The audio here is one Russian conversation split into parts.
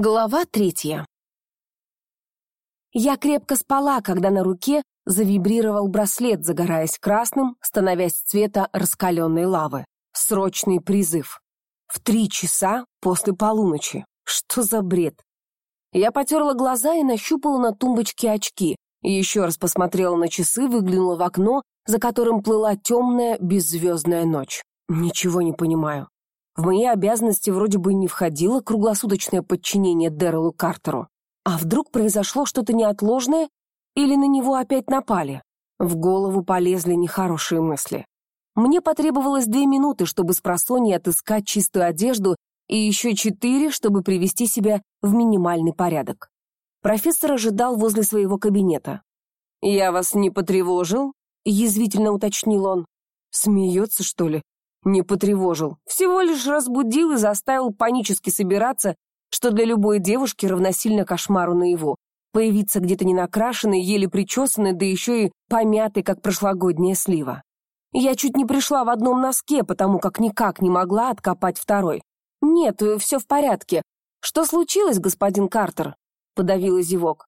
Глава третья. Я крепко спала, когда на руке завибрировал браслет, загораясь красным, становясь цвета раскаленной лавы. Срочный призыв. В три часа после полуночи. Что за бред? Я потерла глаза и нащупала на тумбочке очки. Еще раз посмотрела на часы, выглянула в окно, за которым плыла темная, беззвездная ночь. Ничего не понимаю. В мои обязанности вроде бы не входило круглосуточное подчинение Дэрилу Картеру. А вдруг произошло что-то неотложное или на него опять напали? В голову полезли нехорошие мысли. Мне потребовалось две минуты, чтобы с просонья отыскать чистую одежду и еще четыре, чтобы привести себя в минимальный порядок. Профессор ожидал возле своего кабинета. «Я вас не потревожил?» — язвительно уточнил он. «Смеется, что ли?» Не потревожил, всего лишь разбудил и заставил панически собираться, что для любой девушки равносильно кошмару наяву. Появиться где-то ненакрашенной, еле причесанной, да еще и помятой, как прошлогодняя слива. Я чуть не пришла в одном носке, потому как никак не могла откопать второй. «Нет, все в порядке. Что случилось, господин Картер?» — подавила зевок.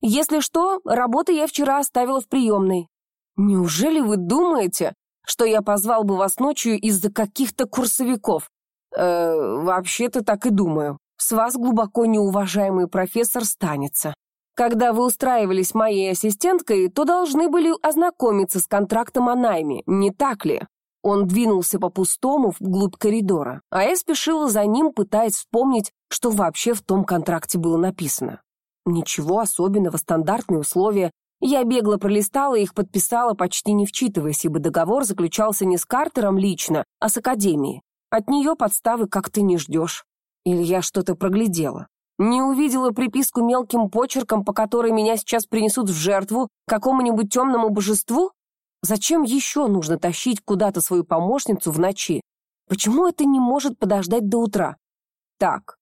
«Если что, работу я вчера оставила в приемной». «Неужели вы думаете, что я позвал бы вас ночью из-за каких-то курсовиков. Э, вообще-то так и думаю. С вас глубоко неуважаемый профессор станется. Когда вы устраивались моей ассистенткой, то должны были ознакомиться с контрактом о найме, не так ли? Он двинулся по пустому вглубь коридора, а я спешила за ним, пытаясь вспомнить, что вообще в том контракте было написано. Ничего особенного, стандартные условия, я бегло пролистала их, подписала, почти не вчитываясь, ибо договор заключался не с Картером лично, а с Академией. От нее подставы как ты не ждешь. Или я что-то проглядела. Не увидела приписку мелким почерком, по которой меня сейчас принесут в жертву какому-нибудь темному божеству? Зачем еще нужно тащить куда-то свою помощницу в ночи? Почему это не может подождать до утра? Так,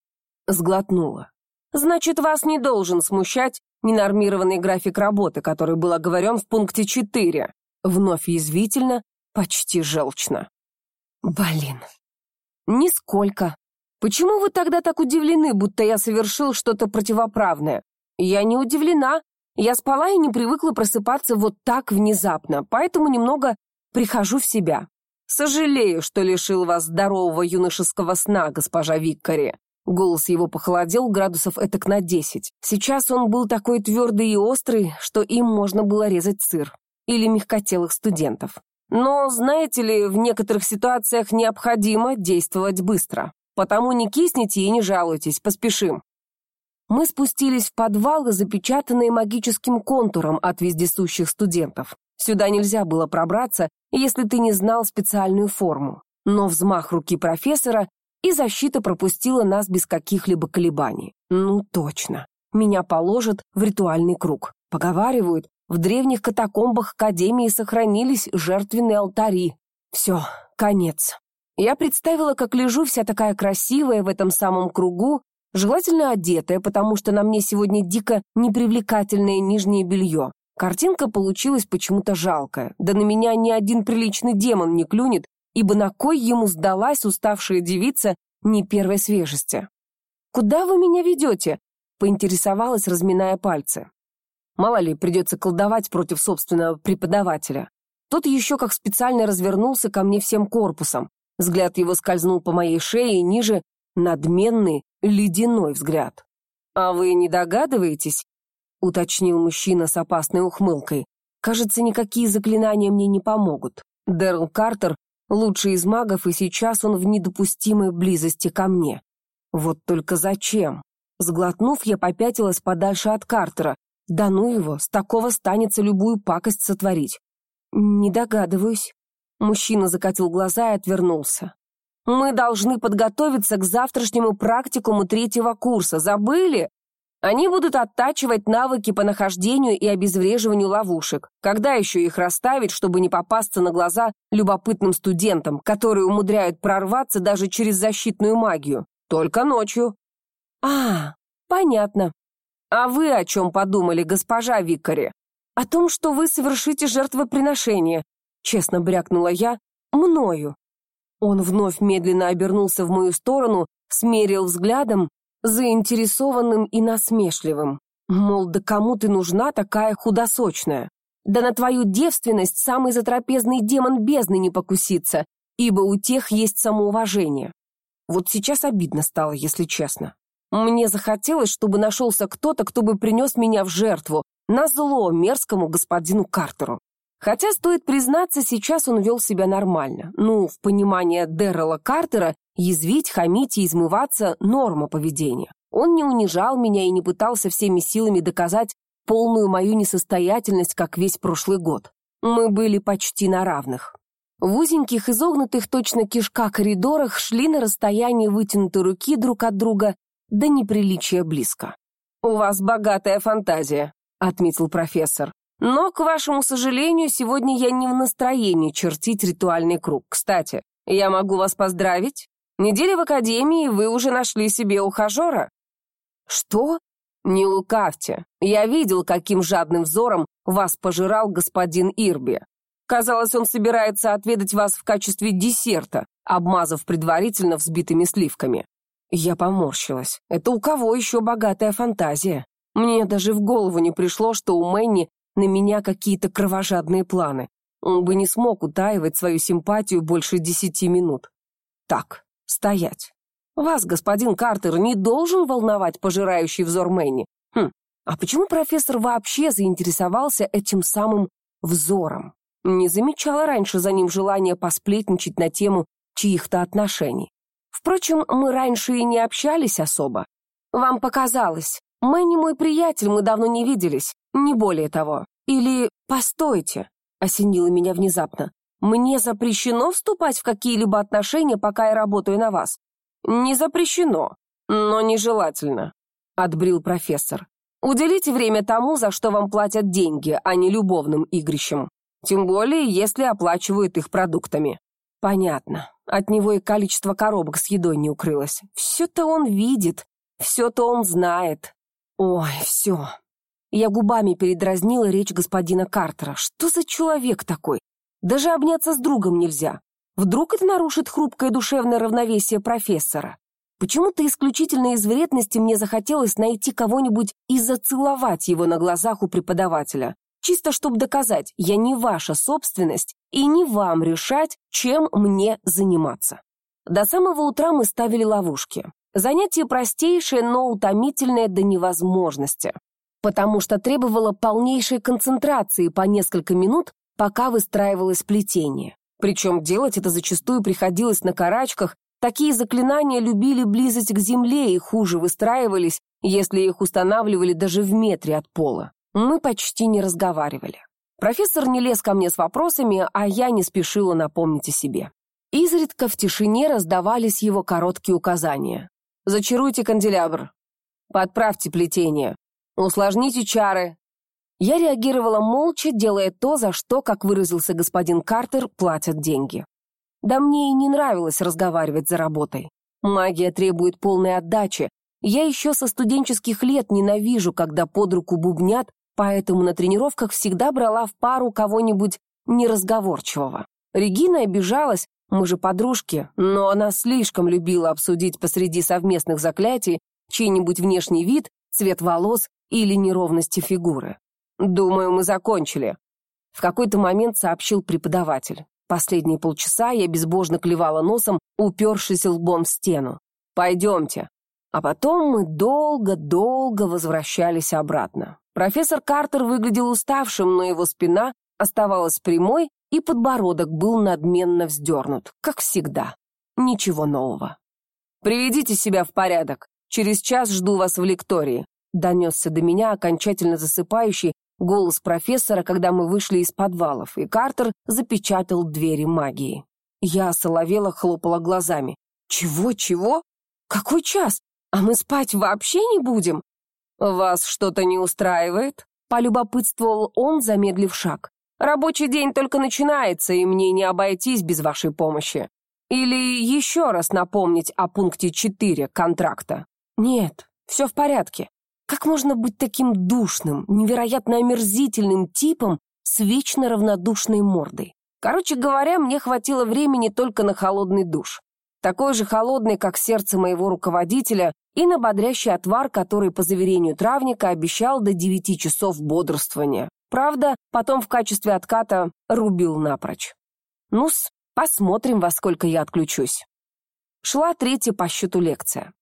сглотнула. Значит, вас не должен смущать ненормированный график работы, который был оговорен в пункте 4. Вновь язвительно, почти желчно. Блин. Нисколько. Почему вы тогда так удивлены, будто я совершил что-то противоправное? Я не удивлена. Я спала и не привыкла просыпаться вот так внезапно, поэтому немного прихожу в себя. Сожалею, что лишил вас здорового юношеского сна, госпожа Виккари. Голос его похолодел градусов этак на десять. Сейчас он был такой твердый и острый, что им можно было резать сыр. Или мягкотелых студентов. Но, знаете ли, в некоторых ситуациях необходимо действовать быстро. Потому не кисните и не жалуйтесь, поспешим. Мы спустились в подвал, запечатанный магическим контуром от вездесущих студентов. Сюда нельзя было пробраться, если ты не знал специальную форму. Но взмах руки профессора и защита пропустила нас без каких-либо колебаний. Ну, точно. Меня положат в ритуальный круг. Поговаривают, в древних катакомбах Академии сохранились жертвенные алтари. Все, конец. Я представила, как лежу вся такая красивая в этом самом кругу, желательно одетая, потому что на мне сегодня дико непривлекательное нижнее белье. Картинка получилась почему-то жалкая, да на меня ни один приличный демон не клюнет, ибо на кой ему сдалась уставшая девица не первой свежести. «Куда вы меня ведете?» — поинтересовалась, разминая пальцы. Мало ли, придется колдовать против собственного преподавателя. Тот еще как специально развернулся ко мне всем корпусом. Взгляд его скользнул по моей шее и ниже надменный, ледяной взгляд. «А вы не догадываетесь?» — уточнил мужчина с опасной ухмылкой. «Кажется, никакие заклинания мне не помогут. Дэрл Картер Лучший из магов, и сейчас он в недопустимой близости ко мне. Вот только зачем? Сглотнув, я попятилась подальше от Картера. Да ну его, с такого станется любую пакость сотворить. Не догадываюсь. Мужчина закатил глаза и отвернулся. Мы должны подготовиться к завтрашнему практикуму третьего курса. Забыли? Они будут оттачивать навыки по нахождению и обезвреживанию ловушек. Когда еще их расставить, чтобы не попасться на глаза любопытным студентам, которые умудряют прорваться даже через защитную магию? Только ночью. А, понятно. А вы о чем подумали, госпожа Викари? О том, что вы совершите жертвоприношение, честно брякнула я, мною. Он вновь медленно обернулся в мою сторону, смерил взглядом заинтересованным и насмешливым. Мол, да кому ты нужна такая худосочная? Да на твою девственность самый затрапезный демон бездны не покусится, ибо у тех есть самоуважение. Вот сейчас обидно стало, если честно. Мне захотелось, чтобы нашелся кто-то, кто бы принес меня в жертву, на зло мерзкому господину Картеру. Хотя, стоит признаться, сейчас он вел себя нормально. Ну, в понимании Дэррела Картера, язвить, хамить и измываться – норма поведения. Он не унижал меня и не пытался всеми силами доказать полную мою несостоятельность, как весь прошлый год. Мы были почти на равных. В узеньких, изогнутых точно кишка коридорах шли на расстоянии вытянутой руки друг от друга до неприличия близко. «У вас богатая фантазия», — отметил профессор. «Но, к вашему сожалению, сегодня я не в настроении чертить ритуальный круг. Кстати, я могу вас поздравить. Неделя в академии, вы уже нашли себе ухажера». «Что?» «Не лукавьте. Я видел, каким жадным взором вас пожирал господин Ирби. Казалось, он собирается отведать вас в качестве десерта, обмазав предварительно взбитыми сливками. Я поморщилась. Это у кого еще богатая фантазия? Мне даже в голову не пришло, что у Мэнни на меня какие-то кровожадные планы. Он бы не смог утаивать свою симпатию больше десяти минут. Так, стоять. Вас, господин Картер, не должен волновать пожирающий взор Мэнни. Хм, а почему профессор вообще заинтересовался этим самым взором? Не замечала раньше за ним желания посплетничать на тему чьих-то отношений. Впрочем, мы раньше и не общались особо. Вам показалось. Мэнни мой приятель, мы давно не виделись. Не более того. Или «постойте», — осенило меня внезапно. «Мне запрещено вступать в какие-либо отношения, пока я работаю на вас?» «Не запрещено, но нежелательно», — отбрил профессор. «Уделите время тому, за что вам платят деньги, а не любовным игрищам. Тем более, если оплачивают их продуктами. Понятно. От него и количество коробок с едой не укрылось. Все-то он видит, все-то он знает. Ой, все. Я губами передразнила речь господина Картера. Что за человек такой? Даже обняться с другом нельзя. Вдруг это нарушит хрупкое душевное равновесие профессора? Почему-то исключительно из вредности мне захотелось найти кого-нибудь и зацеловать его на глазах у преподавателя. Чисто чтобы доказать, я не ваша собственность и не вам решать, чем мне заниматься. До самого утра мы ставили ловушки. Занятие простейшее, но утомительное до невозможности, потому что требовало полнейшей концентрации по несколько минут, пока выстраивалось плетение. Причем делать это зачастую приходилось на карачках, такие заклинания любили близость к земле и хуже выстраивались, если их устанавливали даже в метре от пола. Мы почти не разговаривали. Профессор не лез ко мне с вопросами, а я не спешила напомнить о себе. Изредка в тишине раздавались его короткие указания. «Зачаруйте канделябр. Подправьте плетение. Усложните чары». Я реагировала молча, делая то, за что, как выразился господин Картер, платят деньги. Да мне и не нравилось разговаривать за работой. Магия требует полной отдачи. Я еще со студенческих лет ненавижу, когда под руку бубнят поэтому на тренировках всегда брала в пару кого-нибудь неразговорчивого. Регина обижалась, мы же подружки, но она слишком любила обсудить посреди совместных заклятий чей-нибудь внешний вид, цвет волос или неровности фигуры. «Думаю, мы закончили», — в какой-то момент сообщил преподаватель. Последние полчаса я безбожно клевала носом, упершись лбом в стену. «Пойдемте». А потом мы долго-долго возвращались обратно. Профессор Картер выглядел уставшим, но его спина оставалась прямой, и подбородок был надменно вздернут, как всегда. Ничего нового. «Приведите себя в порядок. Через час жду вас в лектории», — донесся до меня окончательно засыпающий голос профессора, когда мы вышли из подвалов, и Картер запечатал двери магии. Я соловела, хлопала глазами. «Чего, чего? Какой час? А мы спать вообще не будем?» «Вас что-то не устраивает?» — полюбопытствовал он, замедлив шаг. «Рабочий день только начинается, и мне не обойтись без вашей помощи. Или еще раз напомнить о пункте 4 контракта?» «Нет, все в порядке. Как можно быть таким душным, невероятно омерзительным типом с вечно равнодушной мордой? Короче говоря, мне хватило времени только на холодный душ. такой же холодный, как сердце моего руководителя, и на бодрящий отвар, который, по заверению травника, обещал до девяти часов бодрствования. Правда, потом в качестве отката рубил напрочь. Ну-с, посмотрим, во сколько я отключусь. Шла третья по счету лекция.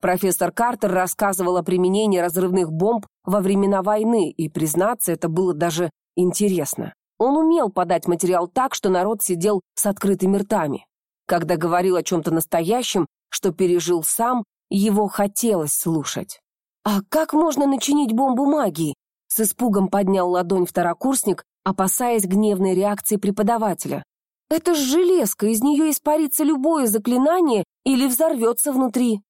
Профессор Картер рассказывал о применении разрывных бомб во времена войны, и, признаться, это было даже интересно. Он умел подать материал так, что народ сидел с открытыми ртами. Когда говорил о чем-то настоящем, что пережил сам, его хотелось слушать. «А как можно начинить бомбу магии?» С испугом поднял ладонь второкурсник, опасаясь гневной реакции преподавателя. «Это ж железка, из нее испарится любое заклинание или взорвется внутри».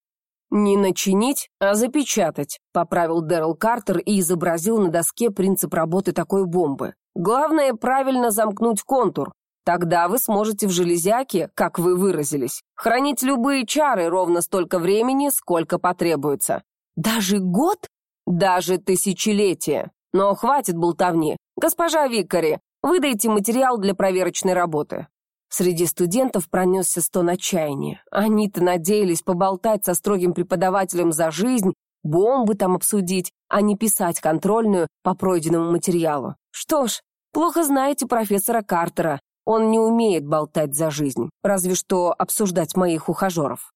«Не начинить, а запечатать», — поправил Дэрил Картер и изобразил на доске принцип работы такой бомбы. «Главное — правильно замкнуть контур. Тогда вы сможете в железяке, как вы выразились, хранить любые чары ровно столько времени, сколько потребуется. Даже год? Даже тысячелетие. Но хватит болтовни. Госпожа Викари, выдайте материал для проверочной работы. Среди студентов пронесся стон отчаяния. Они-то надеялись поболтать со строгим преподавателем за жизнь, бомбы там обсудить, а не писать контрольную по пройденному материалу. Что ж, плохо знаете профессора Картера. Он не умеет болтать за жизнь, разве что обсуждать моих ухажеров.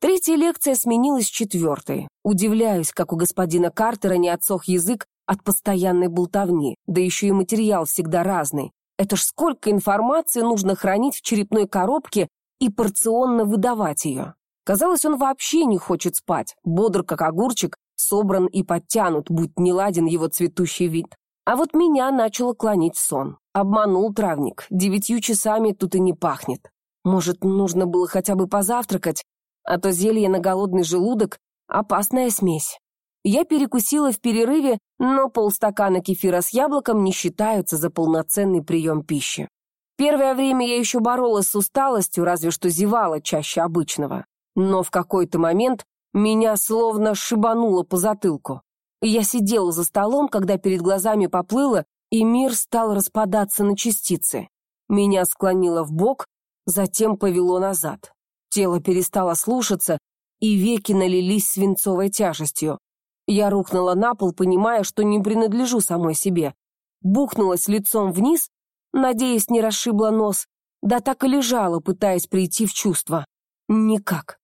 Третья лекция сменилась четвертой. Удивляюсь, как у господина Картера не отсох язык от постоянной болтовни, да еще и материал всегда разный. Это ж сколько информации нужно хранить в черепной коробке и порционно выдавать ее. Казалось, он вообще не хочет спать, бодр как огурчик, собран и подтянут, будь не ладен его цветущий вид. А вот меня начало клонить сон. Обманул травник, девятью часами тут и не пахнет. Может, нужно было хотя бы позавтракать, а то зелье на голодный желудок — опасная смесь. Я перекусила в перерыве, но полстакана кефира с яблоком не считаются за полноценный прием пищи. Первое время я еще боролась с усталостью, разве что зевала чаще обычного. Но в какой-то момент меня словно шибануло по затылку. Я сидела за столом, когда перед глазами поплыло, и мир стал распадаться на частицы. Меня склонило в бок, затем повело назад. Тело перестало слушаться, и веки налились свинцовой тяжестью. Я рухнула на пол, понимая, что не принадлежу самой себе. Бухнулась лицом вниз, надеясь, не расшибла нос, да так и лежала, пытаясь прийти в чувство. Никак.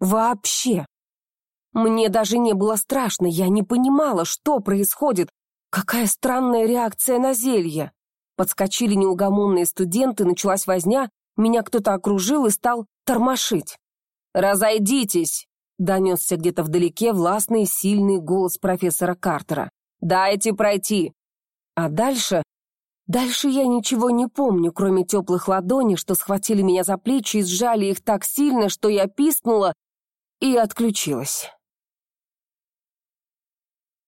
Вообще. Мне даже не было страшно, я не понимала, что происходит. Какая странная реакция на зелье. Подскочили неугомонные студенты, началась возня, меня кто-то окружил и стал тормошить. «Разойдитесь!» — донесся где-то вдалеке властный, сильный голос профессора Картера. «Дайте пройти!» А дальше... Дальше я ничего не помню, кроме теплых ладоней, что схватили меня за плечи и сжали их так сильно, что я пискнула и отключилась.